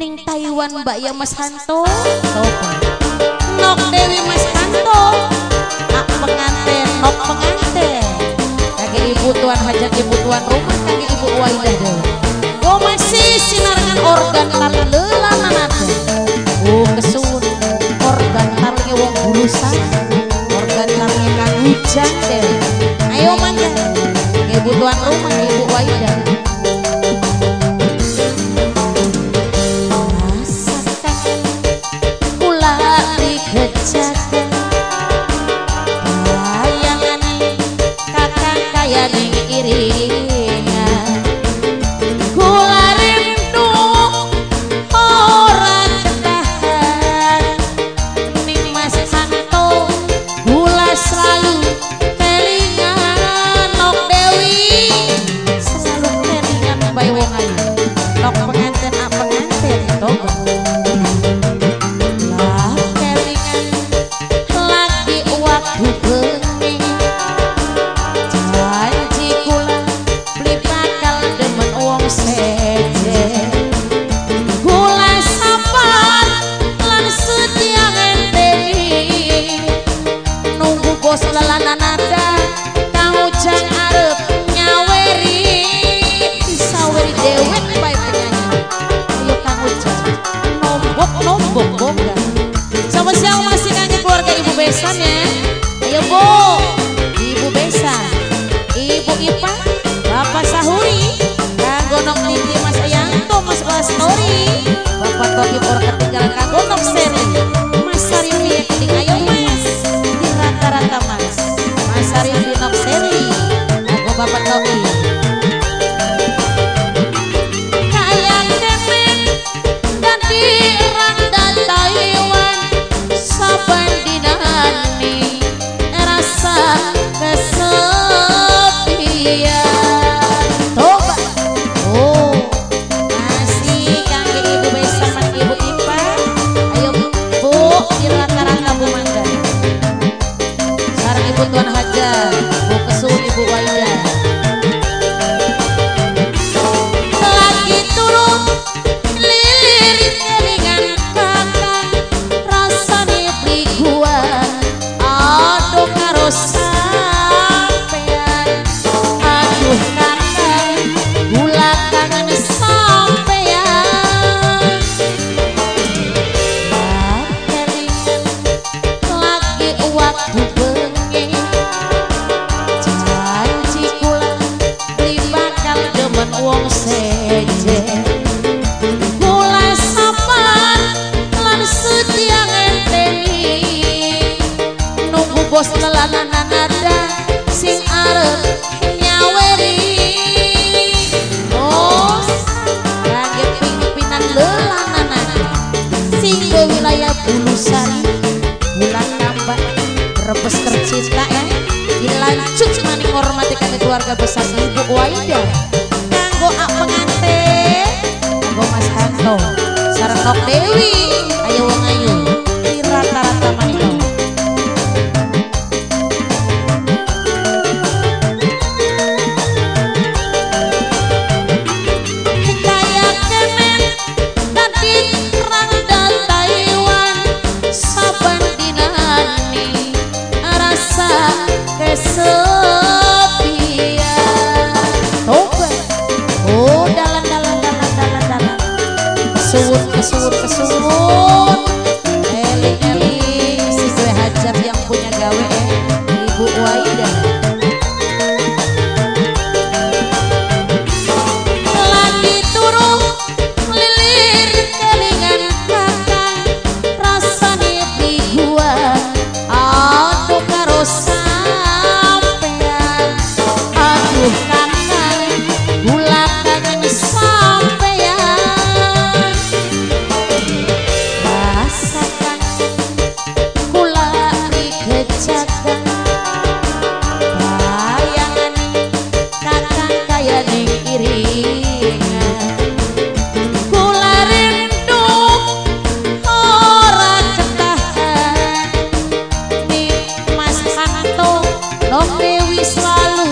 ning Taiwan Mbak ya Mas Hanto? Sopo Nok Dewi Mas Hanto. Nak penganten Nok penganten Kaki ibu tuan hajat ibu tuan rumah Kaki ibu waidah dewi Gue masih sinarkan organ tali lelana nate, Oh kesun Organ tali wong burusan, Organ tali kan hujan deh, Ayo mangga Ibu tuan rumah. keluarga besar Ibu Waida. Kanggo Ak Pengante, Kanggo Mas Hanto Saratop Dewi. calor.